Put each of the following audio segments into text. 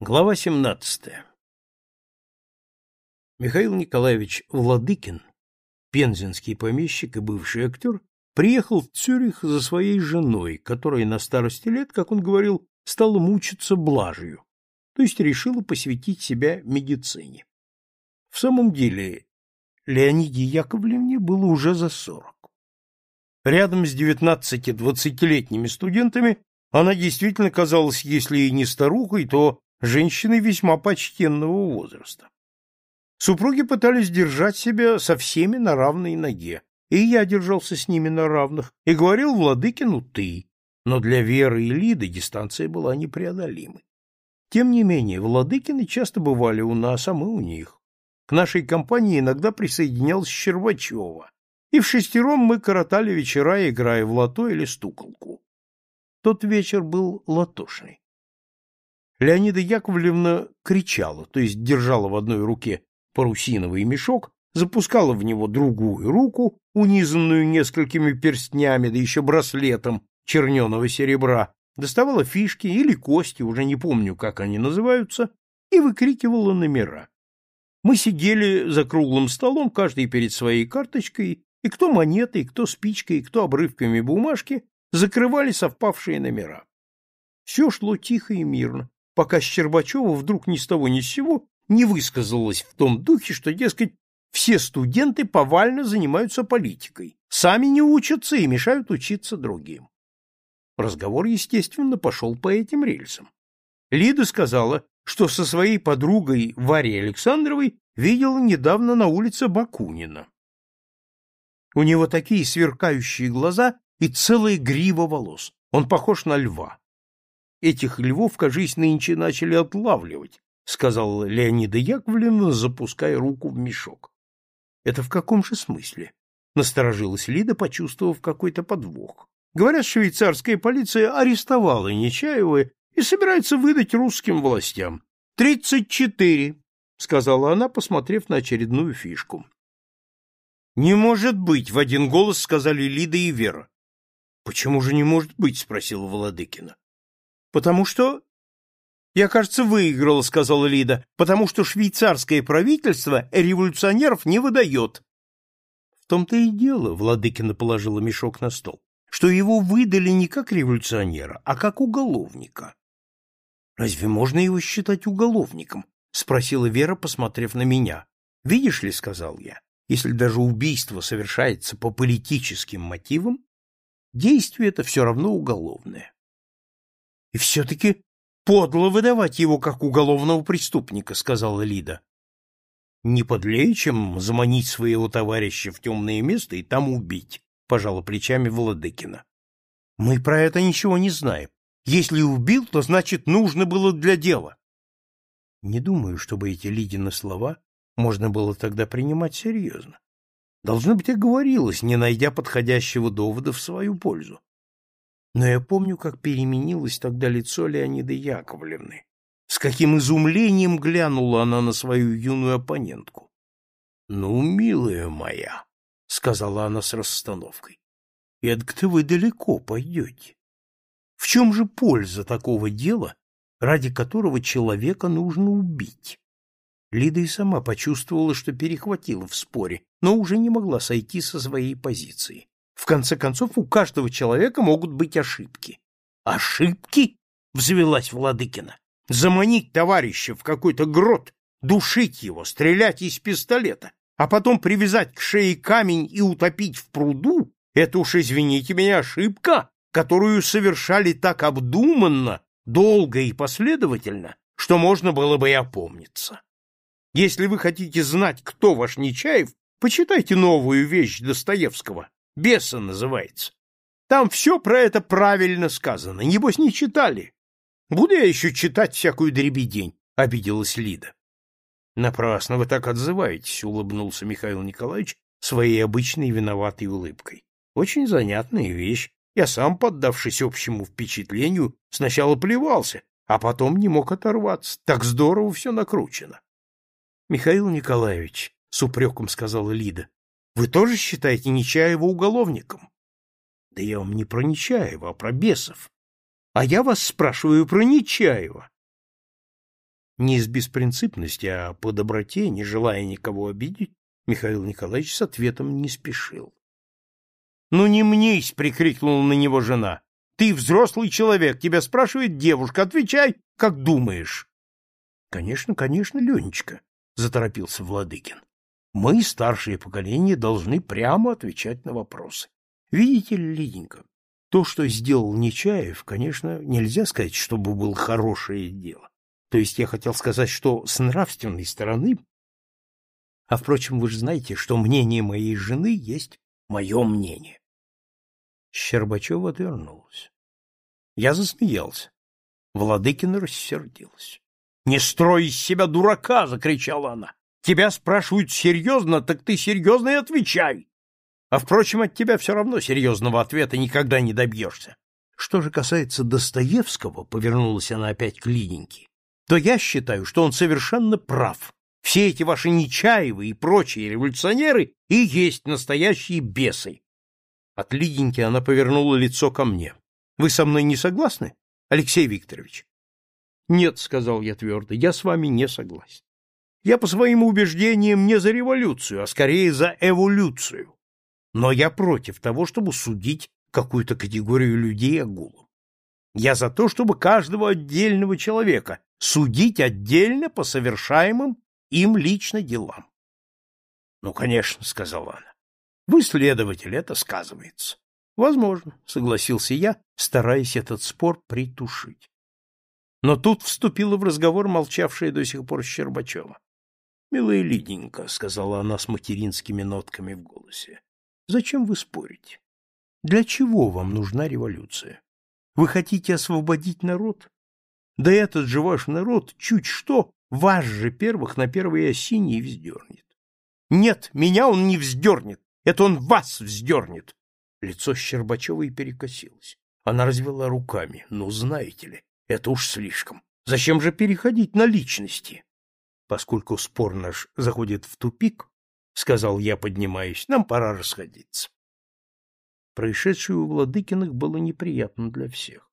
Глава 17. Михаил Николаевич Владыкин, пензенский помещик и бывший актер, приехал в Цюрих за своей женой, которая на старости лет, как он говорил, стала мучиться блажью, то есть решила посвятить себя медицине. В самом деле, Леониде Яковлевне было уже за сорок. Рядом с девятнадцати-двадцатилетними студентами она действительно казалась, если и не старухой, то женщиной весьма почтенного возраста. Супруги пытались держать себя со всеми на равной ноге, и я держался с ними на равных, и говорил Владыкину «ты», но для Веры и Лиды дистанция была непреодолимой. Тем не менее, Владыкины часто бывали у нас, а мы у них. К нашей компании иногда присоединялась Щербачева, и в шестером мы коротали вечера, играя в лото или стуколку. Тот вечер был латошный. Леонида Яковлевна кричала, то есть держала в одной руке парусиновый мешок, запускала в него другую руку, унизанную несколькими перстнями, да еще браслетом черненого серебра, доставала фишки или кости, уже не помню, как они называются, и выкрикивала номера. Мы сидели за круглым столом, каждый перед своей карточкой, и кто монетой, кто спичкой, кто обрывками бумажки закрывали совпавшие номера. Все шло тихо и мирно, пока Щербачева вдруг ни с того ни с сего не высказалась в том духе, что, дескать, все студенты повально занимаются политикой, сами не учатся и мешают учиться другим. Разговор, естественно, пошел по этим рельсам. Лида сказала, что со своей подругой Варей Александровой видела недавно на улице Бакунина. У него такие сверкающие глаза и целая грива волос. Он похож на льва. Этих львов, кажись, нынче начали отлавливать, сказала Леонида Яковлевна, запуская руку в мешок. Это в каком же смысле? Насторожилась Лида, почувствовав какой-то подвох. Говорят, швейцарская полиция арестовала Нечаева и собирается выдать русским властям. Тридцать четыре, сказала она, посмотрев на очередную фишку. Не может быть, в один голос сказали Лида и Вера. Почему же не может быть, спросила Володыкина. Потому что... Я, кажется, выиграла, сказала Лида, потому что швейцарское правительство революционеров не выдает. В том-то и дело, Владыкина положила мешок на стол, что его выдали не как революционера, а как уголовника. Разве можно его считать уголовником? спросила Вера, посмотрев на меня. Видишь ли, сказал я, если даже убийство совершается по политическим мотивам, действие это все равно уголовное. — И все-таки подло выдавать его как уголовного преступника, — сказала Лида. — Не подлее, чем заманить своего товарища в темное место и там убить, — пожала плечами Владыкина. — Мы про это ничего не знаем. Если убил, то значит, нужно было для дела. Не думаю, чтобы эти Лидины слова можно было тогда принимать серьезно. Должно быть, оговорилась, не найдя подходящего довода в свою пользу но я помню, как переменилось тогда лицо Леониды Яковлевны. С каким изумлением глянула она на свою юную оппонентку. — Ну, милая моя, — сказала она с расстановкой, — эдак-то вы далеко пойдете. В чем же польза такого дела, ради которого человека нужно убить? Лида и сама почувствовала, что перехватила в споре, но уже не могла сойти со своей позиции. В конце концов, у каждого человека могут быть ошибки. Ошибки? взвелась Владыкина. Заманить товарища в какой-то грот, душить его, стрелять из пистолета, а потом привязать к шее камень и утопить в пруду — это уж, извините меня, ошибка, которую совершали так обдуманно, долго и последовательно, что можно было бы и опомниться. Если вы хотите знать, кто ваш Нечаев, почитайте новую вещь Достоевского Беса называется. Там все про это правильно сказано. Небось, не читали. Буду я еще читать всякую дребедень, — обиделась Лида. Напрасно вы так отзываетесь, — улыбнулся Михаил Николаевич своей обычной виноватой улыбкой. Очень занятная вещь. Я сам, поддавшись общему впечатлению, сначала плевался, а потом не мог оторваться. Так здорово все накручено. — Михаил Николаевич, — с упреком сказала Лида, вы тоже считаете Нечаева уголовником? Да я вам не про Нечаева, а про бесов. А я вас спрашиваю про Нечаева. Не из беспринципности, а по доброте, не желая никого обидеть, Михаил Николаевич с ответом не спешил. — Ну не мнись! — прикрикнула на него жена. — Ты взрослый человек, тебя спрашивает девушка, отвечай, как думаешь. — Конечно, конечно, Ленечка, — заторопился Владыкин. — Мы, старшее поколение, должны прямо отвечать на вопросы. Видите ли, Лиденька, то, что сделал Нечаев, конечно, нельзя сказать, чтобы было хорошее дело. То есть я хотел сказать, что с нравственной стороны... А, впрочем, вы же знаете, что мнение моей жены есть мое мнение. Щербачева отвернулась. Я засмеялся. Владыкина рассердилась. — Не строй из себя дурака! — закричала она. — Тебя спрашивают серьезно, так ты серьезно и отвечай. А, впрочем, от тебя все равно серьезного ответа никогда не добьешься. Что же касается Достоевского, — повернулась она опять к Лиденьке, — то я считаю, что он совершенно прав. Все эти ваши Нечаевы и прочие революционеры и есть настоящие бесы. От Лиденьки она повернула лицо ко мне. Вы со мной не согласны, Алексей Викторович? Нет, сказал я твердо, я с вами не согласен. Я по своим убеждениям не за революцию, а скорее за эволюцию. Но я против того, чтобы судить какую-то категорию людей огулом. Я за то, чтобы каждого отдельного человека судить отдельно по совершаемым им лично делам. — Ну, конечно, — сказала она. Вы следователь, это сказывается. Возможно, согласился я, стараясь этот спор притушить. Но тут вступила в разговор молчавшая до сих пор Щербачева. — Милая Лиденька, — сказала она с материнскими нотками в голосе, — зачем вы спорите? Для чего вам нужна революция? Вы хотите освободить народ? Да этот же ваш народ, чуть что, вас же первых на первой осине вздернет. Нет, меня он не вздернет, это он вас вздернет. Лицо Щербачевой перекосилось. Она развела руками. Ну, знаете ли, это уж слишком. Зачем же переходить на личности? Поскольку спор наш заходит в тупик, сказал я, поднимаясь, нам пора расходиться. Происшедшее у Владыкиных было неприятно для всех.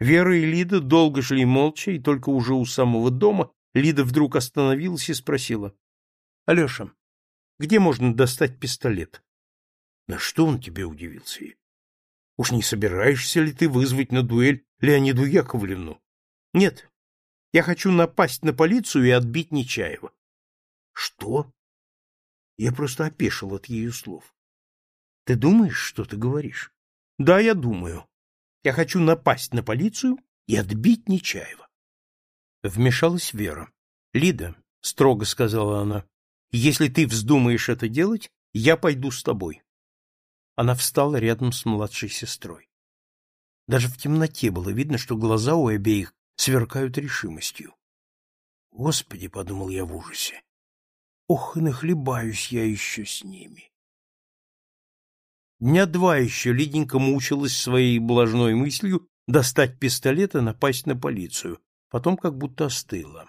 Вера и Лида долго шли молча, и только уже у самого дома Лида вдруг остановилась и спросила. — Алеша, где можно достать пистолет? На что он тебе удивился? Уж не собираешься ли ты вызвать на дуэль Леониду Яковлевну? Нет. Я хочу напасть на полицию и отбить Нечаева. Что? Я просто опешил от ее слов. Ты думаешь, что ты говоришь? Да, я думаю. Я хочу напасть на полицию и отбить Нечаева. Вмешалась Вера. Лида, строго сказала она, если ты вздумаешь это делать, я пойду с тобой. Она встала рядом с младшей сестрой. Даже в темноте было видно, что глаза у обеих сверкают решимостью. Господи, подумал я в ужасе. Ох, и нахлебаюсь я еще с ними. Дня два еще Лиденька мучилась своей блажной мыслью достать пистолет и напасть на полицию, потом как будто остыла.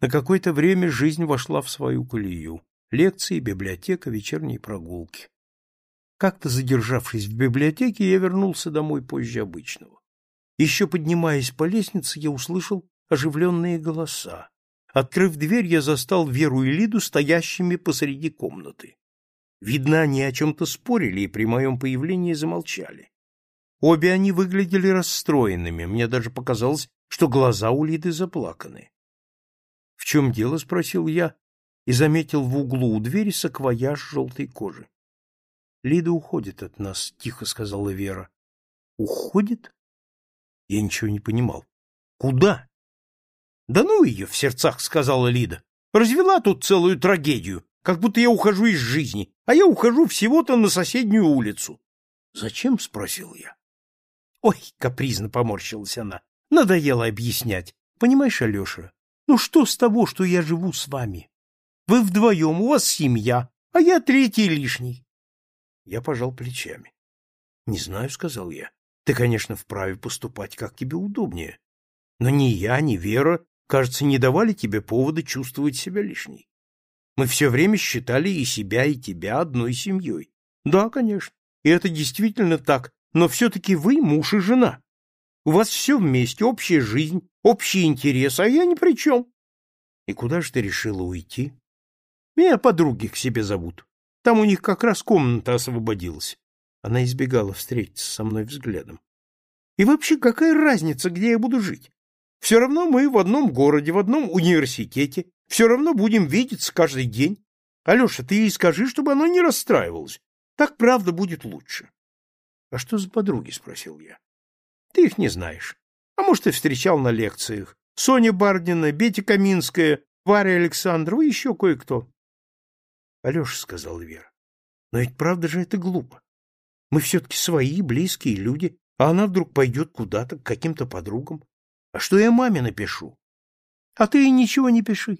На какое-то время жизнь вошла в свою колею. Лекции, библиотека, вечерние прогулки. Как-то задержавшись в библиотеке, я вернулся домой позже обычного. Еще поднимаясь по лестнице, я услышал оживленные голоса. Открыв дверь, я застал Веру и Лиду стоящими посреди комнаты. Видно, они о чем-то спорили и при моем появлении замолчали. Обе они выглядели расстроенными, мне даже показалось, что глаза у Лиды заплаканы. — В чем дело? — спросил я и заметил в углу у двери саквояж желтой кожи. — Лида уходит от нас, — тихо сказала Вера. — Уходит? Я ничего не понимал. — Куда? — Да ну ее, — в сердцах сказала Лида. — Развела тут целую трагедию, как будто я ухожу из жизни, а я ухожу всего-то на соседнюю улицу. — Зачем? — спросил я. — Ой, — капризно поморщилась она, — надоело объяснять. Понимаешь, Алеша, ну что с того, что я живу с вами? Вы вдвоем, у вас семья, а я третий лишний. Я пожал плечами. Не знаю, сказал я. Ты, конечно, вправе поступать, как тебе удобнее. Но ни я, ни Вера, кажется, не давали тебе повода чувствовать себя лишней. Мы все время считали и себя, и тебя одной семьей. Да, конечно, и это действительно так, но все-таки вы муж и жена. У вас все вместе, общая жизнь, общие интересы, а я ни при чем. И куда же ты решила уйти? Меня подруги к себе зовут. Там у них как раз комната освободилась. Она избегала встретиться со мной взглядом. И вообще, какая разница, где я буду жить? Все равно мы в одном городе, в одном университете, все равно будем видеться каждый день. Алеша, ты ей скажи, чтобы она не расстраивалась. Так правда будет лучше. — А что за подруги? — спросил я. — Ты их не знаешь. А может, ты встречал на лекциях. Соня Бардина, Бетя Каминская, Варя Александрова и еще кое-кто. — Алеша, — сказала Вера, — но ведь правда же это глупо. Мы все-таки свои, близкие люди, а она вдруг пойдет куда-то к каким-то подругам. А что я маме напишу? А ты ей ничего не пиши.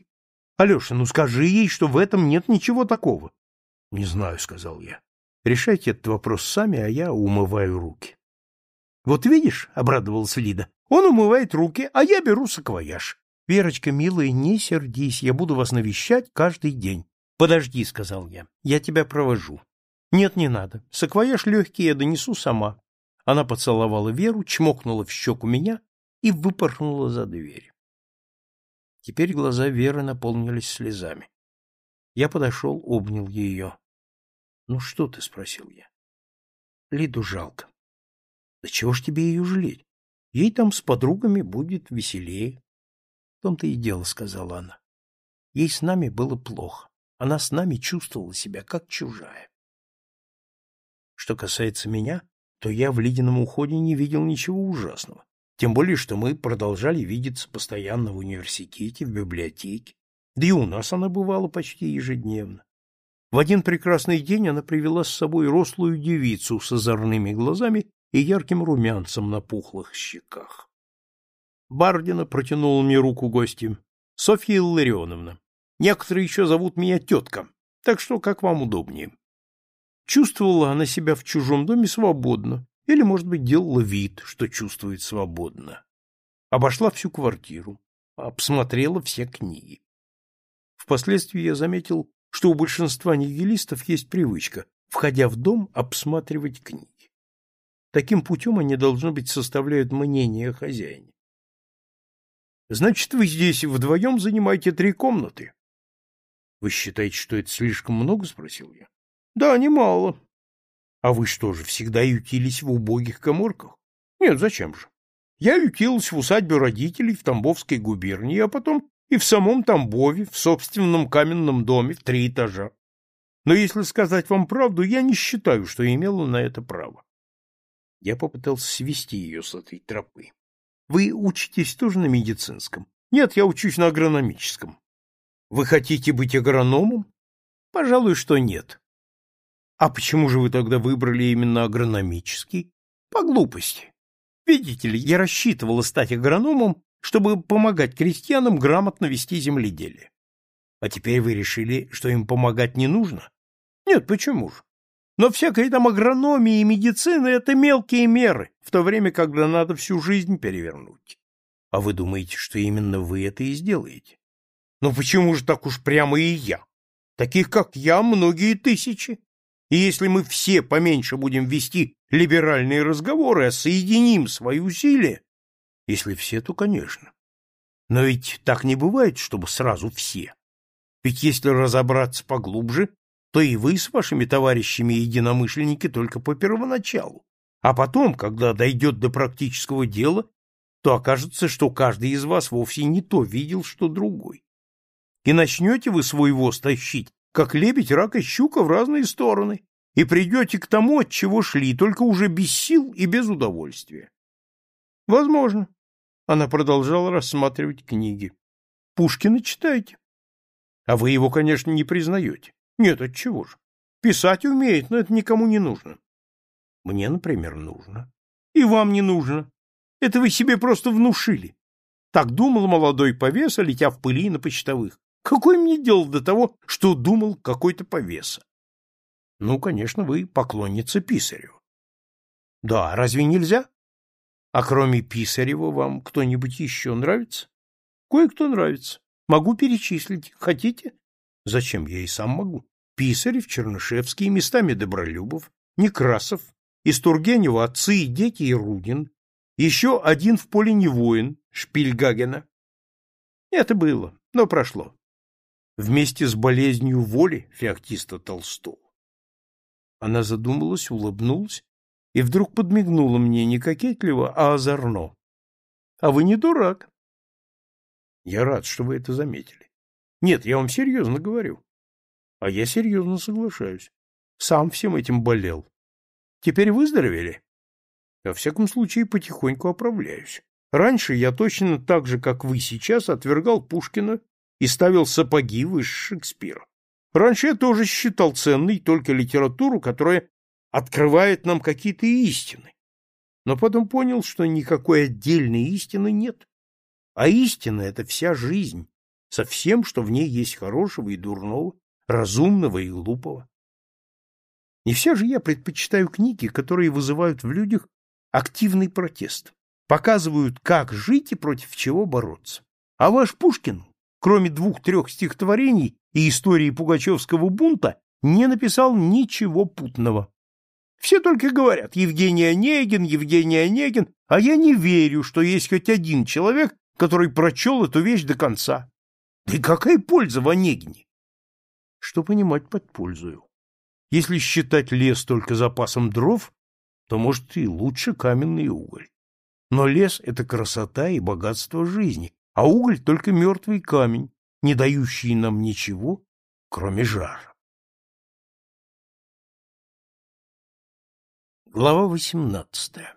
Алеша, ну скажи ей, что в этом нет ничего такого. — Не знаю, — сказал я. — Решайте этот вопрос сами, а я умываю руки. — Вот видишь, — обрадовалась Лида, — он умывает руки, а я беру саквояж. — Верочка, милая, не сердись, я буду вас навещать каждый день. — Подожди, — сказал я, — я тебя провожу. — Нет, не надо. Саквояж легкий я донесу сама. Она поцеловала Веру, чмокнула в щеку меня и выпорхнула за дверь. Теперь глаза Веры наполнились слезами. Я подошел, обнял ее. — Ну что ты? — спросил я. — Лиду жалко. — Да чего ж тебе ее жалеть? Ей там с подругами будет веселее. — В том-то и дело, — сказала она. Ей с нами было плохо. Она с нами чувствовала себя как чужая. Что касается меня, то я в Лидином уходе не видел ничего ужасного. Тем более, что мы продолжали видеться постоянно в университете, в библиотеке. Да и у нас она бывала почти ежедневно. В один прекрасный день она привела с собой рослую девицу с озорными глазами и ярким румянцем на пухлых щеках. Бардина протянула мне руку гостям. Софья Илларионовна. Некоторые еще зовут меня тетка, так что как вам удобнее. Чувствовала она себя в чужом доме свободно, или, может быть, делала вид, что чувствует свободно. Обошла всю квартиру, обсмотрела все книги. Впоследствии я заметил, что у большинства нигилистов есть привычка, входя в дом, обсматривать книги. Таким путем они, должно быть, составляют мнение о хозяине. Значит, вы здесь вдвоем занимаете три комнаты? Вы считаете, что это слишком много? спросил я. Да, немало. А вы что же, всегда ютились в убогих коморках? Нет, зачем же? Я ютилась в усадьбе родителей в Тамбовской губернии, а потом и в самом Тамбове, в собственном каменном доме в три этажа. Но если сказать вам правду, я не считаю, что имела на это право. Я попытался свести ее с этой тропы. Вы учитесь тоже на медицинском? Нет, я учусь на агрономическом. Вы хотите быть агрономом? Пожалуй, что нет. А почему же вы тогда выбрали именно агрономический? По глупости. Видите ли, я рассчитывала стать агрономом, чтобы помогать крестьянам грамотно вести земледелие. А теперь вы решили, что им помогать не нужно? Нет, почему же? Но всякая там агрономия и медицина — это мелкие меры, в то время, когда надо всю жизнь перевернуть. А вы думаете, что именно вы это и сделаете? Ну почему же так уж прямо и я? Таких, как я, многие тысячи. И если мы все поменьше будем вести либеральные разговоры, а соединим свои усилия, если все, то, конечно. Но ведь так не бывает, чтобы сразу все. Ведь если разобраться поглубже, то и вы с вашими товарищами-единомышленники только по первоначалу. А потом, когда дойдет до практического дела, то окажется, что каждый из вас вовсе не то видел, что другой. И начнете вы свой воз тащить как лебедь, рак и щука в разные стороны, и придете к тому, от чего шли, только уже без сил и без удовольствия. Возможно. Она продолжала рассматривать книги. Пушкина читайте. А вы его, конечно, не признаете. Нет, от чего же? Писать умеет, но это никому не нужно. Мне, например, нужно. И вам не нужно. Это вы себе просто внушили. Так думал молодой повеса, летя в пыли на почтовых. Какое мне дело до того, что думал какой-то повеса? Ну, конечно, вы поклонница Писареву. Да, разве нельзя? А кроме Писарева вам кто-нибудь еще нравится? Кое-кто нравится. Могу перечислить. Хотите? Зачем? Я и сам могу. Писарев, Чернышевский, местами Добролюбов, Некрасов, из Тургенева отцы и дети и Рудин, еще один в поле не воин, Шпильгагена, Это было, но прошло. Вместе с болезнью воли феоктиста Толстого. Она задумалась, улыбнулась и вдруг подмигнула мне не кокетливо, а озорно. — А вы не дурак. — Я рад, что вы это заметили. Нет, я вам серьезно говорю. А я серьезно соглашаюсь. Сам всем этим болел. Теперь выздоровели? Во всяком случае, потихоньку оправляюсь. Раньше я точно так же, как вы сейчас, отвергал Пушкина и ставил сапоги выше Шекспира. Раньше я тоже считал ценной только литературу, которая открывает нам какие-то истины. Но потом понял, что никакой отдельной истины нет. А истина — это вся жизнь, со всем, что в ней есть хорошего и дурного, разумного и глупого. Не все же я предпочитаю книги, которые вызывают в людях активный протест, показывают, как жить и против чего бороться. А ваш Пушкин, кроме двух-трех стихотворений и истории Пугачевского бунта, не написал ничего путного. Все только говорят «Евгений Онегин, Евгений Онегин», а я не верю, что есть хоть один человек, который прочел эту вещь до конца. Да и какая польза в Онегине? Что понимать под пользою? Если считать лес только запасом дров, то, может, и лучше каменный уголь. Но лес — это красота и богатство жизни, а уголь — только мертвый камень, не дающий нам ничего, кроме жара. Глава 18.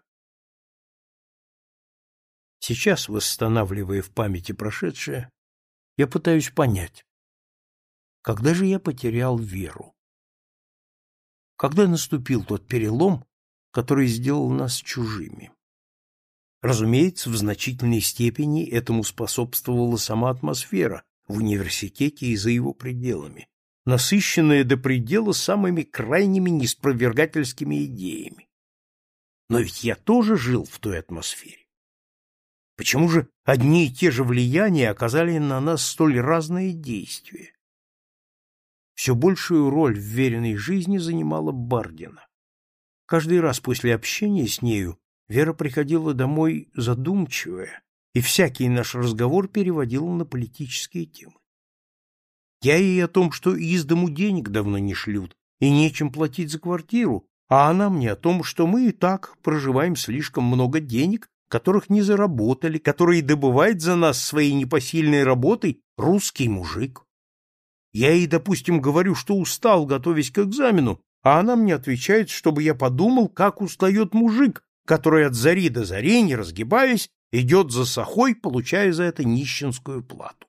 Сейчас, восстанавливая в памяти прошедшее, я пытаюсь понять, когда же я потерял веру? Когда наступил тот перелом, который сделал нас чужими? Разумеется, в значительной степени этому способствовала сама атмосфера в университете и за его пределами, насыщенная до предела самыми крайними неспровергательскими идеями. Но ведь я тоже жил в той атмосфере. Почему же одни и те же влияния оказали на нас столь разные действия? Все большую роль в веренной жизни занимала Бардина. Каждый раз после общения с нею Вера приходила домой задумчивая, и всякий наш разговор переводила на политические темы. Я ей о том, что из дому денег давно не шлют, и нечем платить за квартиру, а она мне о том, что мы и так проживаем слишком много денег, которых не заработали, которые добывает за нас своей непосильной работой русский мужик. Я ей, допустим, говорю, что устал, готовясь к экзамену, а она мне отвечает, чтобы я подумал, как устает мужик, который от зари до зари, не разгибаясь, идет за сахой, получая за это нищенскую плату.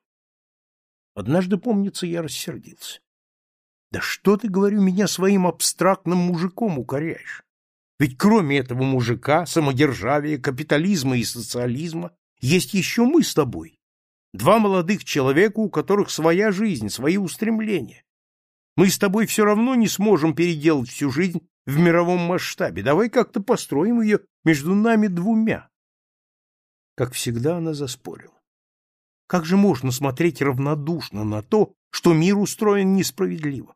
Однажды, помнится, я рассердился. Да что ты, говорю, меня своим абстрактным мужиком укоряешь? Ведь кроме этого мужика, самодержавия, капитализма и социализма есть еще мы с тобой. Два молодых человека, у которых своя жизнь, свои устремления. Мы с тобой все равно не сможем переделать всю жизнь в мировом масштабе. Давай как-то построим ее между нами двумя. Как всегда она заспорила. Как же можно смотреть равнодушно на то, что мир устроен несправедливо?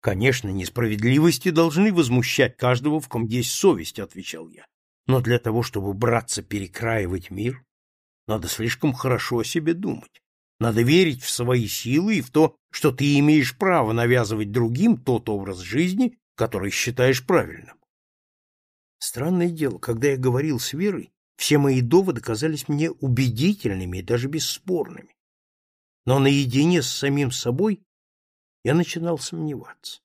Конечно, несправедливости должны возмущать каждого, в ком есть совесть, отвечал я. Но для того, чтобы браться перекраивать мир, надо слишком хорошо о себе думать. Надо верить в свои силы и в то, что ты имеешь право навязывать другим тот образ жизни, который считаешь правильным. Странное дело, когда я говорил с Верой, все мои доводы казались мне убедительными и даже бесспорными. Но наедине с самим собой я начинал сомневаться.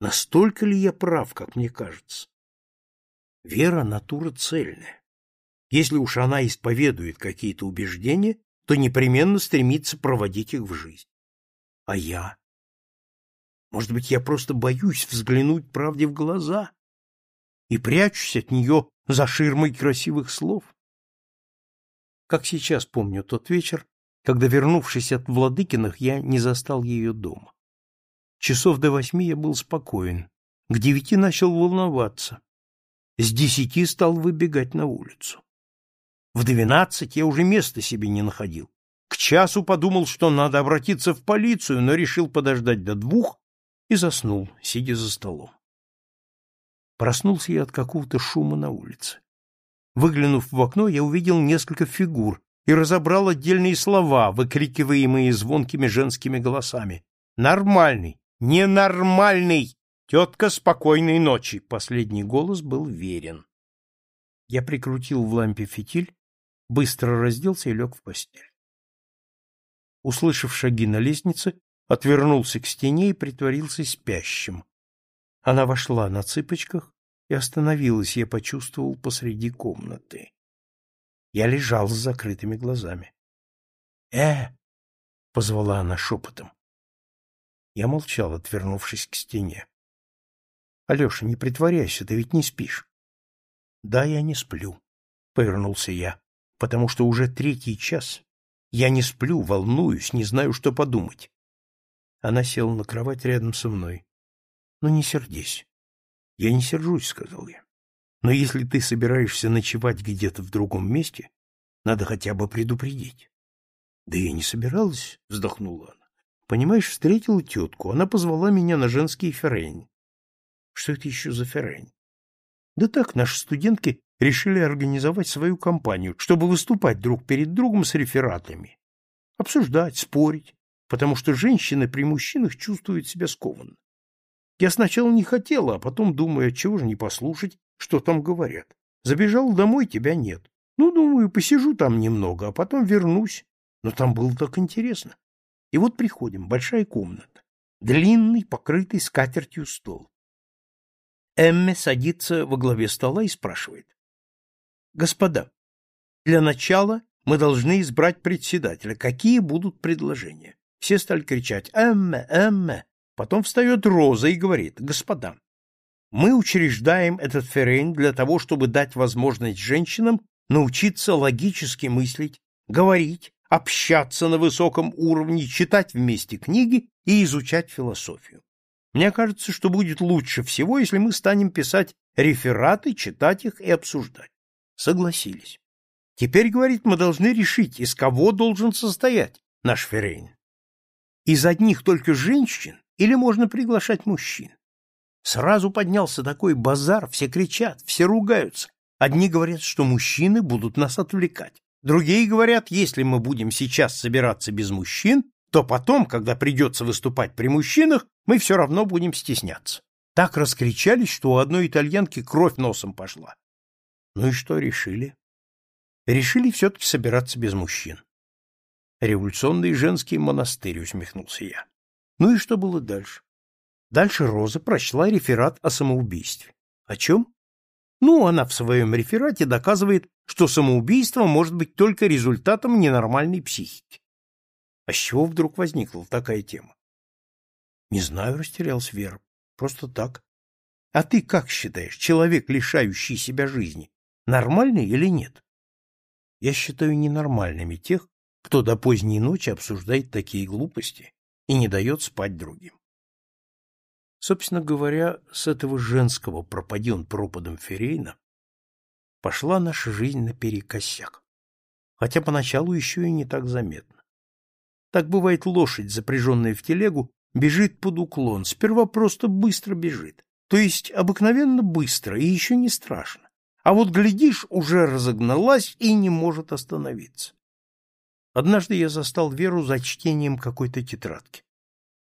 Настолько ли я прав, как мне кажется? Вера — натура цельная. Если уж она исповедует какие-то убеждения, то непременно стремится проводить их в жизнь. А я? Может быть, я просто боюсь взглянуть правде в глаза и прячусь от нее за ширмой красивых слов? Как сейчас помню тот вечер, когда, вернувшись от Владыкиных, я не застал ее дома. Часов до восьми я был спокоен, к девяти начал волноваться, с десяти стал выбегать на улицу. В двенадцать я уже места себе не находил. К часу подумал, что надо обратиться в полицию, но решил подождать до двух и заснул, сидя за столом. Проснулся я от какого-то шума на улице. Выглянув в окно, я увидел несколько фигур, и разобрал отдельные слова, выкрикиваемые звонкими женскими голосами. «Нормальный! Ненормальный! Тетка спокойной ночи!» Последний голос был верен. Я прикрутил в лампе фитиль, быстро разделся и лег в постель. Услышав шаги на лестнице, отвернулся к стене и притворился спящим. Она вошла на цыпочках и остановилась, я почувствовал посреди комнаты. Я лежал с закрытыми глазами. «Э!» — позвала она шепотом. Я молчал, отвернувшись к стене. «Алеша, не притворяйся, ты ведь не спишь». «Да, я не сплю», — повернулся я, «потому что уже третий час. Я не сплю, волнуюсь, не знаю, что подумать». Она села на кровать рядом со мной. «Ну, не сердись». «Я не сержусь», — сказал я. Но если ты собираешься ночевать где-то в другом месте, надо хотя бы предупредить. — Да я не собиралась, — вздохнула она. — Понимаешь, встретила тетку, она позвала меня на женский ферень. — Что это еще за ферень? — Да так, наши студентки решили организовать свою компанию, чтобы выступать друг перед другом с рефератами. Обсуждать, спорить, потому что женщины при мужчинах чувствуют себя скованно. Я сначала не хотела, а потом думаю, чего же не послушать, что там говорят. Забежал домой, тебя нет. Ну, думаю, посижу там немного, а потом вернусь. Но там было так интересно. И вот приходим, большая комната. Длинный, покрытый скатертью стол. Эмме садится во главе стола и спрашивает. Господа, для начала мы должны избрать председателя. Какие будут предложения? Все стали кричать «Эмме! Эмме!». Потом встает Роза и говорит «Господа, мы учреждаем этот ферейн для того, чтобы дать возможность женщинам научиться логически мыслить, говорить, общаться на высоком уровне, читать вместе книги и изучать философию. Мне кажется, что будет лучше всего, если мы станем писать рефераты, читать их и обсуждать. Согласились. Теперь, говорит, мы должны решить, из кого должен состоять наш ферейн. Из одних только женщин или можно приглашать мужчин? Сразу поднялся такой базар, все кричат, все ругаются. Одни говорят, что мужчины будут нас отвлекать. Другие говорят, если мы будем сейчас собираться без мужчин, то потом, когда придется выступать при мужчинах, мы все равно будем стесняться. Так раскричались, что у одной итальянки кровь носом пошла. Ну и что решили? Решили все-таки собираться без мужчин. Революционный женский монастырь, усмехнулся я. Ну и что было дальше? Дальше Роза прочла реферат о самоубийстве. О чем? Ну, она в своем реферате доказывает, что самоубийство может быть только результатом ненормальной психики. А с чего вдруг возникла такая тема? Не знаю, растерялся Вера. Просто так. А ты как считаешь, человек, лишающий себя жизни, нормальный или нет? Я считаю ненормальными тех, кто до поздней ночи обсуждает такие глупости и не дает спать другим. Собственно говоря, с этого женского пропади он пропадом Ферейна пошла наша жизнь наперекосяк, хотя поначалу еще и не так заметно. Так бывает лошадь, запряженная в телегу, бежит под уклон, сперва просто быстро бежит, то есть обыкновенно быстро и еще не страшно. А вот, глядишь, уже разогналась и не может остановиться. Однажды я застал Веру за чтением какой-то тетрадки.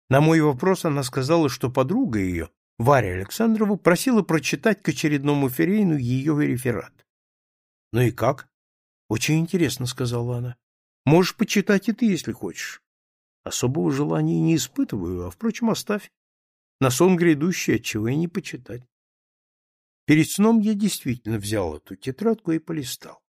На мой вопрос она сказала, что подруга ее, Варя Александрова, просила прочитать к очередному ферейну ее реферат. — Ну и как? — Очень интересно, — сказала она. — Можешь почитать и ты, если хочешь. Особого желания не испытываю, а, впрочем, оставь. На сон грядущий отчего и не почитать. Перед сном я действительно взял эту тетрадку и полистал.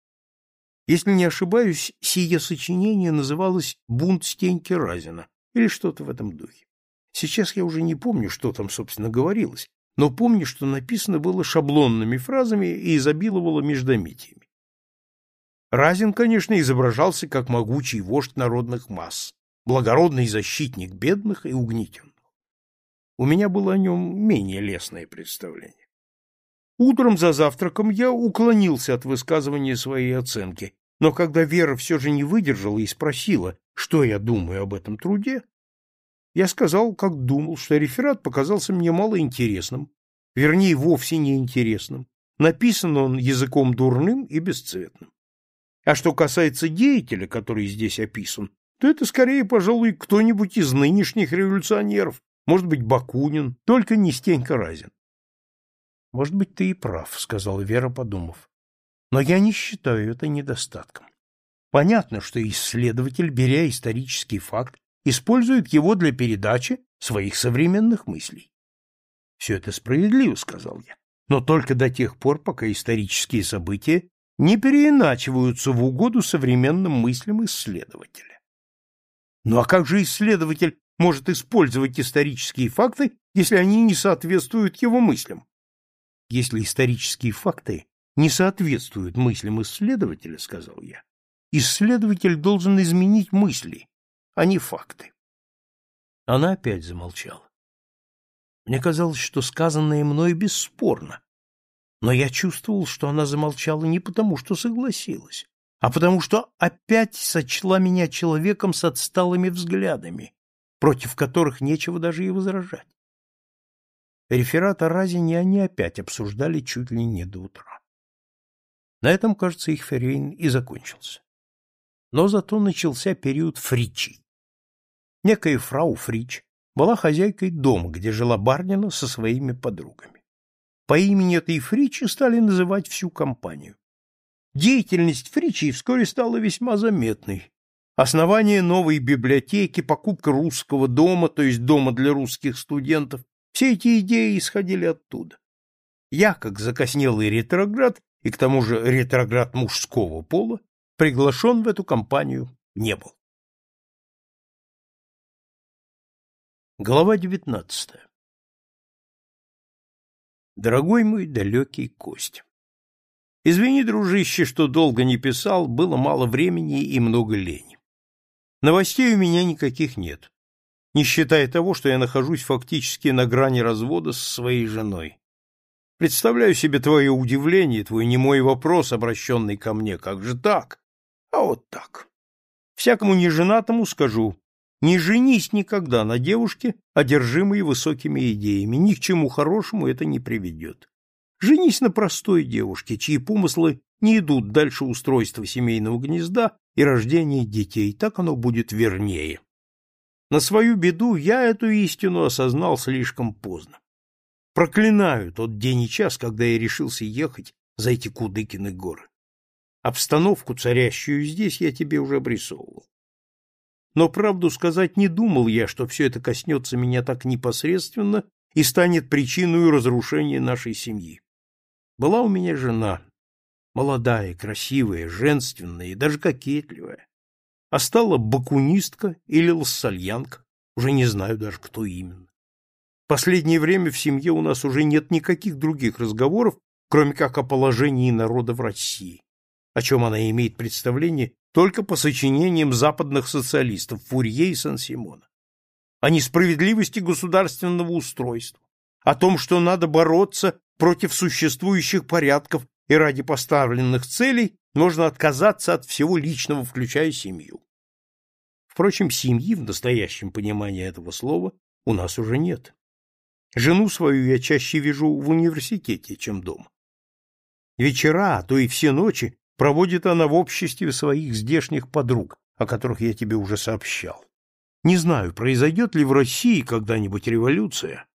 Если не ошибаюсь, сие сочинение называлось «Бунт Стеньки Разина» или что-то в этом духе. Сейчас я уже не помню, что там, собственно, говорилось, но помню, что написано было шаблонными фразами и изобиловало междометиями. Разин, конечно, изображался как могучий вождь народных масс, благородный защитник бедных и угнетенных. У меня было о нем менее лестное представление. Утром за завтраком я уклонился от высказывания своей оценки, но когда Вера все же не выдержала и спросила, что я думаю об этом труде, я сказал, как думал, что реферат показался мне малоинтересным, вернее, вовсе неинтересным. Написан он языком дурным и бесцветным. А что касается деятеля, который здесь описан, то это скорее, пожалуй, кто-нибудь из нынешних революционеров, может быть, Бакунин, только не Стенька Разин. — Может быть, ты и прав, — сказала Вера, подумав. — Но я не считаю это недостатком. Понятно, что исследователь, беря исторический факт, использует его для передачи своих современных мыслей. — Все это справедливо, — сказал я, — но только до тех пор, пока исторические события не переиначиваются в угоду современным мыслям исследователя. Ну а как же исследователь может использовать исторические факты, если они не соответствуют его мыслям? Если исторические факты не соответствуют мыслям исследователя, сказал я, исследователь должен изменить мысли, а не факты. Она опять замолчала. Мне казалось, что сказанное мной бесспорно, но я чувствовал, что она замолчала не потому, что согласилась, а потому что опять сочла меня человеком с отсталыми взглядами, против которых нечего даже и возражать. Реферат о Разине они опять обсуждали чуть ли не до утра. На этом, кажется, их ферейн и закончился. Но зато начался период фричей. Некая фрау Фрич была хозяйкой дома, где жила Барнина со своими подругами. По имени этой Фричи стали называть всю компанию. Деятельность Фричи вскоре стала весьма заметной. Основание новой библиотеки, покупка русского дома, то есть дома для русских студентов, все эти идеи исходили оттуда. Я, как закоснелый ретроград, и к тому же ретроград мужского пола, приглашен в эту компанию не был. Глава девятнадцатая Дорогой мой далекий Кость, извини, дружище, что долго не писал, было мало времени и много лени. Новостей у меня никаких нет, не считая того, что я нахожусь фактически на грани развода с своей женой. Представляю себе твое удивление, твой немой вопрос, обращенный ко мне, как же так? А вот так. Всякому неженатому скажу, не женись никогда на девушке, одержимой высокими идеями, ни к чему хорошему это не приведет. Женись на простой девушке, чьи помыслы не идут дальше устройства семейного гнезда и рождения детей, так оно будет вернее. На свою беду я эту истину осознал слишком поздно. Проклинаю тот день и час, когда я решился ехать за эти Кудыкины горы. Обстановку, царящую здесь, я тебе уже обрисовывал. Но, правду сказать, не думал я, что все это коснется меня так непосредственно и станет причиной разрушения нашей семьи. Была у меня жена, молодая, красивая, женственная и даже кокетливая. А стала бакунистка или лассальянка, уже не знаю даже, кто именно. Последнее время в семье у нас уже нет никаких других разговоров, кроме как о положении народа в России, о чем она имеет представление только по сочинениям западных социалистов Фурье и Сан-Симона, о несправедливости государственного устройства, о том, что надо бороться против существующих порядков и ради поставленных целей нужно отказаться от всего личного, включая семью. Впрочем, семьи в настоящем понимании этого слова у нас уже нет. Жену свою я чаще вижу в университете, чем дома. Вечера, а то и все ночи проводит она в обществе своих здешних подруг, о которых я тебе уже сообщал. Не знаю, произойдет ли в России когда-нибудь революция.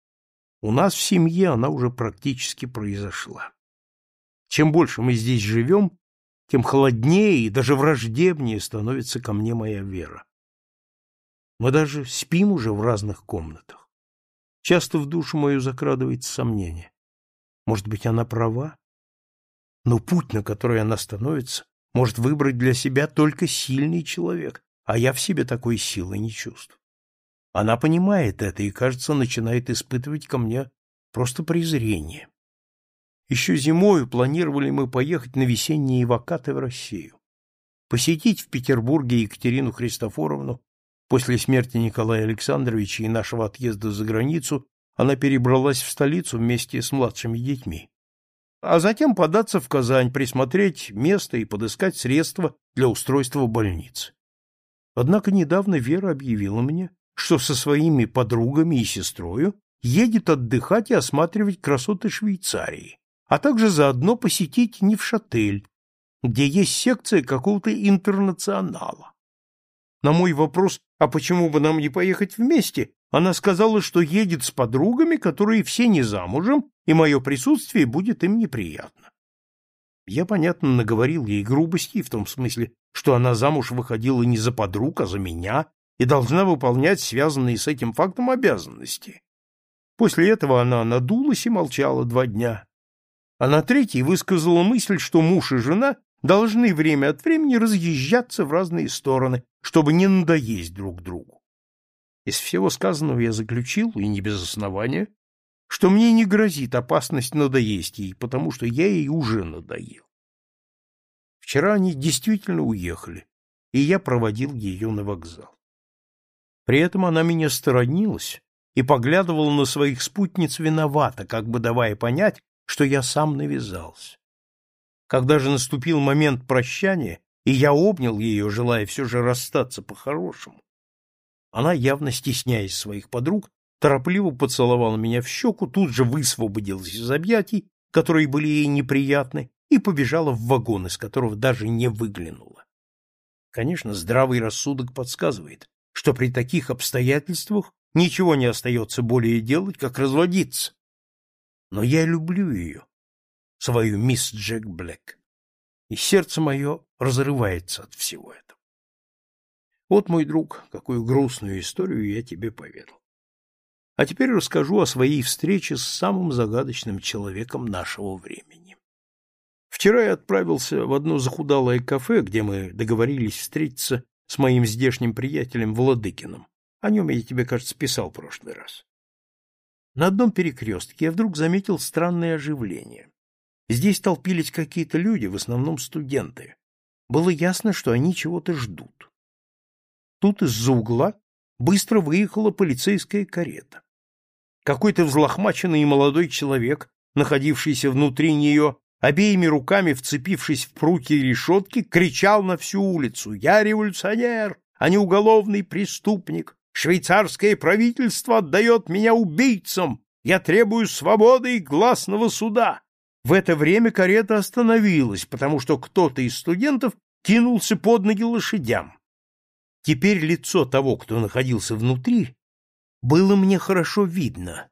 У нас в семье она уже практически произошла. Чем больше мы здесь живем, тем холоднее и даже враждебнее становится ко мне моя вера. Мы даже спим уже в разных комнатах. Часто в душу мою закрадывается сомнение. Может быть, она права? Но путь, на который она становится, может выбрать для себя только сильный человек, а я в себе такой силы не чувствую. Она понимает это и, кажется, начинает испытывать ко мне просто презрение. Еще зимою планировали мы поехать на весенние вакаты в Россию. Посетить в Петербурге Екатерину Христофоровну. После смерти Николая Александровича и нашего отъезда за границу она перебралась в столицу вместе с младшими детьми а затем податься в Казань, присмотреть место и подыскать средства для устройства больницы. Однако недавно Вера объявила мне, что со своими подругами и сестрою едет отдыхать и осматривать красоты Швейцарии, а также заодно посетить Невшатель, где есть секция какого-то интернационала. На мой вопрос, а почему бы нам не поехать вместе, она сказала, что едет с подругами, которые все не замужем, и мое присутствие будет им неприятно. Я, понятно, наговорил ей грубости в том смысле, что она замуж выходила не за подруг, а за меня и должна выполнять связанные с этим фактом обязанности. После этого она надулась и молчала два дня. А на третий высказала мысль, что муж и жена должны время от времени разъезжаться в разные стороны, чтобы не надоесть друг другу. Из всего сказанного я заключил, и не без основания, что мне не грозит опасность надоесть ей, потому что я ей уже надоел. Вчера они действительно уехали, и я проводил ее на вокзал. При этом она меня сторонилась и поглядывала на своих спутниц виновато, как бы давая понять, что я сам навязался. Когда же наступил момент прощания, и я обнял ее, желая все же расстаться по-хорошему, она, явно стесняясь своих подруг, торопливо поцеловала меня в щеку, тут же высвободилась из объятий, которые были ей неприятны, и побежала в вагон, из которого даже не выглянула. Конечно, здравый рассудок подсказывает, что при таких обстоятельствах ничего не остается более делать, как разводиться. Но я люблю ее, свою мисс Джек Блэк, и сердце мое разрывается от всего этого. Вот, мой друг, какую грустную историю я тебе поведал. А теперь расскажу о своей встрече с самым загадочным человеком нашего времени. Вчера я отправился в одно захудалое кафе, где мы договорились встретиться с моим здешним приятелем Владыкиным. О нем я тебе, кажется, писал в прошлый раз. На одном перекрестке я вдруг заметил странное оживление. Здесь толпились какие-то люди, в основном студенты. Было ясно, что они чего-то ждут. Тут из-за угла быстро выехала полицейская карета. Какой-то взлохмаченный молодой человек, находившийся внутри нее, обеими руками вцепившись в прутья решетки, кричал на всю улицу «Я революционер, а не уголовный преступник! Швейцарское правительство отдает меня убийцам! Я требую свободы и гласного суда!» В это время карета остановилась, потому что кто-то из студентов кинулся под ноги лошадям. Теперь лицо того, кто находился внутри, было мне хорошо видно.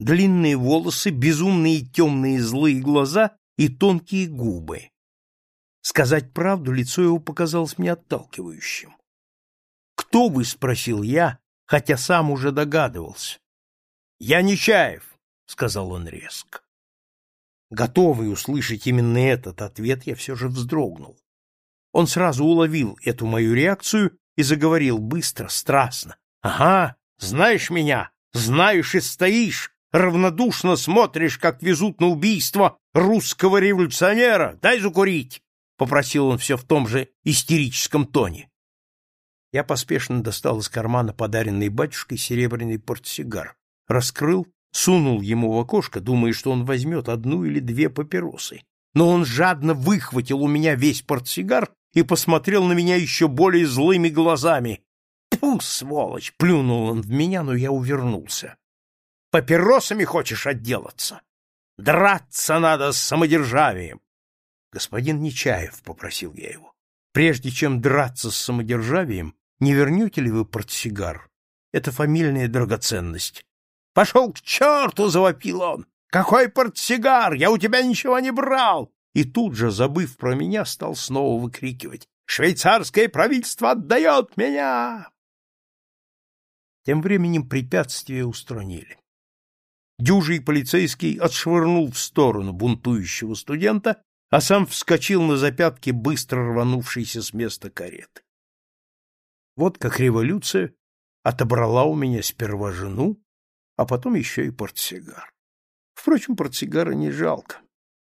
Длинные волосы, безумные темные злые глаза и тонкие губы. Сказать правду, лицо его показалось мне отталкивающим. «Кто вы?» — спросил я, хотя сам уже догадывался. «Я Нечаев», — сказал он резко. Готовый услышать именно этот ответ, я все же вздрогнул. Он сразу уловил эту мою реакцию и заговорил быстро, страстно. «Ага, знаешь меня, знаешь и стоишь, равнодушно смотришь, как везут на убийство русского революционера. Дай закурить!» — попросил он все в том же истерическом тоне. Я поспешно достал из кармана подаренный батюшкой серебряный портсигар, раскрыл, сунул ему в окошко, думая, что он возьмет одну или две папиросы. Но он жадно выхватил у меня весь портсигар и посмотрел на меня еще более злыми глазами. «Тьфу, сволочь!» — плюнул он в меня, но я увернулся. «Папиросами хочешь отделаться? Драться надо с самодержавием!» «Господин Нечаев», — попросил я его, — «прежде чем драться с самодержавием, не вернете ли вы портсигар? Это фамильная драгоценность». «Пошел к черту!» — завопил он. «Какой портсигар? Я у тебя ничего не брал! и тут же, забыв про меня, стал снова выкрикивать «Швейцарское правительство отдает меня!» Тем временем препятствия устранили. Дюжий полицейский отшвырнул в сторону бунтующего студента, а сам вскочил на запятки быстро рванувшейся с места кареты. Вот как революция отобрала у меня сперва жену, а потом еще и портсигар. Впрочем, портсигара не жалко.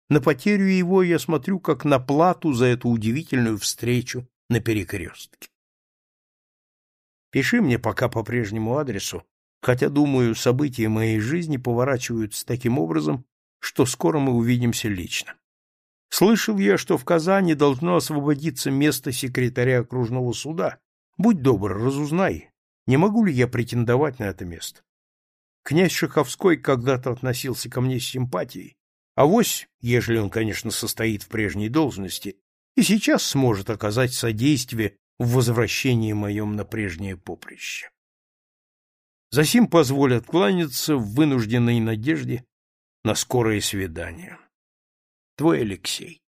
На потерю его я смотрю как на плату за эту удивительную встречу на перекрестке. Пиши мне пока по прежнему адресу, хотя, думаю, события моей жизни поворачиваются таким образом, что скоро мы увидимся лично. Слышал я, что в Казани должно освободиться место секретаря окружного суда. Будь добр, разузнай, не могу ли я претендовать на это место. Князь Шаховской когда-то относился ко мне с симпатией, а вось, ежели он, конечно, состоит в прежней должности, и сейчас сможет оказать содействие в возвращении моем на прежнее поприще. Засим позволь откланяться в вынужденной надежде на скорое свидание. Твой Алексей.